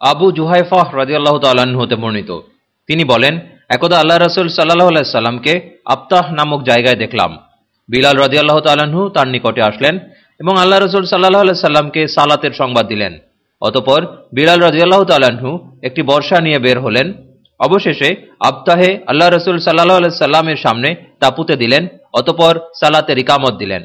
আবু জুহাইফাহ রাজিয়াল্লাহ তাল্লাহ্ন হতে বর্ণিত। তিনি বলেন, একদা আল্লাহ রসুল সাল্লাহ আলাইসাল্লামকে আপ্তাহ নামক জায়গায় দেখলাম। বিলাল রাজিয়াল্লাহ তাল্লাহ্ন তার নিকটে আসলেন এবং আল্লাহ রসুল সাল্লাহ আলাইসাল্লামকে সালাতের সংবাদ দিলেন। অতপর বিলাল রাজিয়াল্লাহ তাল্লাহ্ন একটি বর্ষা নিয়ে বের হলেন। অবশেষে আপ্তাহে আল্লাহ রসুল সাল্লাহ আলাইসাল্লামের সামনে তা পুঁতে দিলেন, অতপর সালাতের ইকামত দিলেন।